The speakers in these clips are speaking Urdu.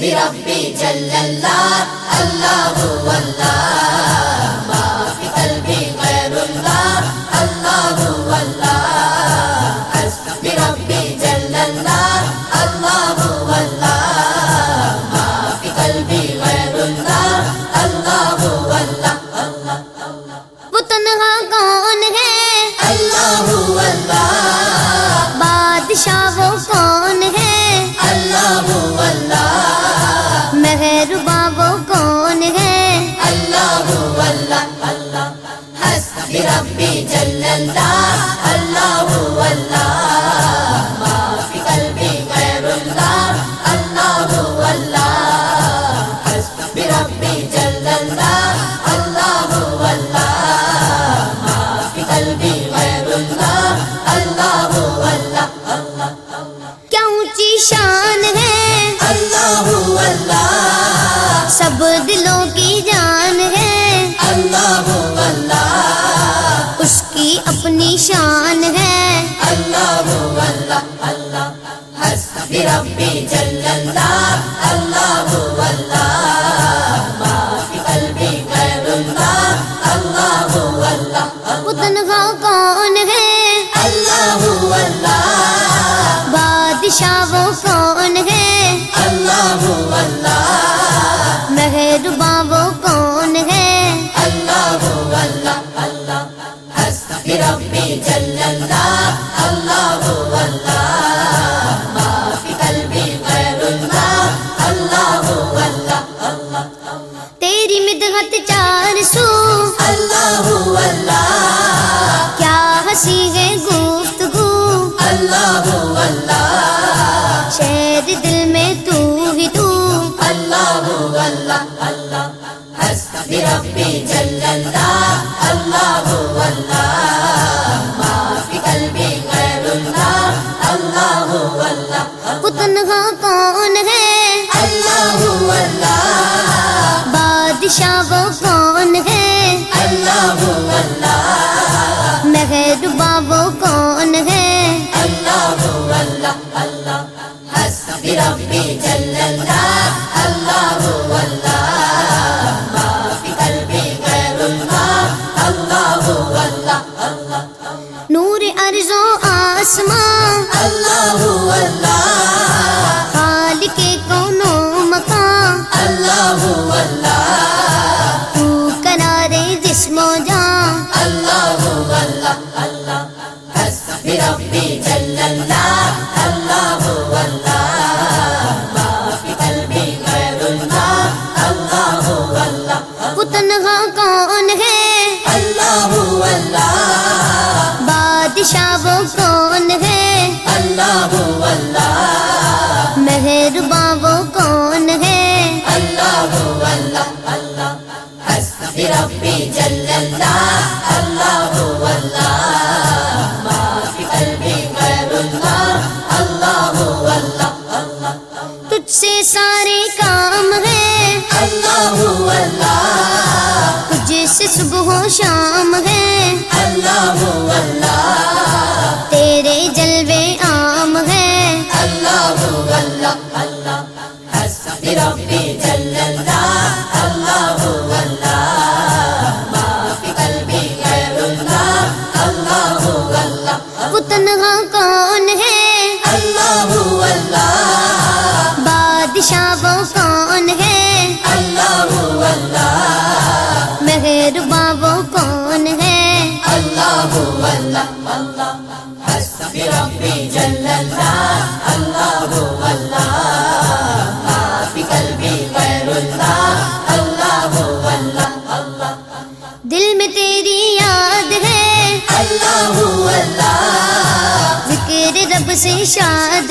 ربی جل اللہ اللہ اللہ ما فی قلبی غیر اللہ اللہ اللہ حسبی ربی جل اللہ اللہ اللہ ما فی قلبی غیر اللہ اللہ اللہ وہ تنہا کون ہے؟ اللہ اللہ۔ بادشاہ جل اللہ اللہ اللہ ما فی قلبی غیر اللہ اللہ اللہ حسبی ربی جل اللہ اللہ اللہ ما فی قلبی غیر اللہ اللہ اللہ کیا اونچی شان ہے؟ اللہ اللہ۔ اپنی شان ہے۔ اللہ اللہ اللہ ربی جل اللہ اللہ اللہ۔ تیری مدحت چار سو۔ اللہ اللہ۔ کیا ہنسی ہے گفتگو۔ اللہ اللہ۔ شہر دل میں تو ہی تو۔ اللہ اللہ اللہ۔ حسبی ربی جل اللہ۔ اللہ اللہ۔ ما فی قلبی غیر اللہ۔ اللہ اللہ۔ تنہا کون ہے؟ اللہ اللہ۔ بادشاہ وہ کون ہے؟ اللہ اللہ مہربا وہ کون ہے؟ اللہ اللہ اللہ حسبی ربی جل اللہ مہربا کون ہے؟ اللہ اللہ مہربا وہ کون ہے؟ اللہ اللہ اللہ حسبی ربی جل اللہ اللہ اللہ ما فی قلبی غیر اللہ اللہ اللہ دل میں تیری یاد ہے۔ اللہ اللہ ذکر رب سے شاد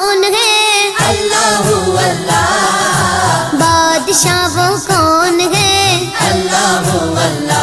کون ہے؟ اللہ اللہ بادشاہ وہ کون ہے؟ اللہ اللہ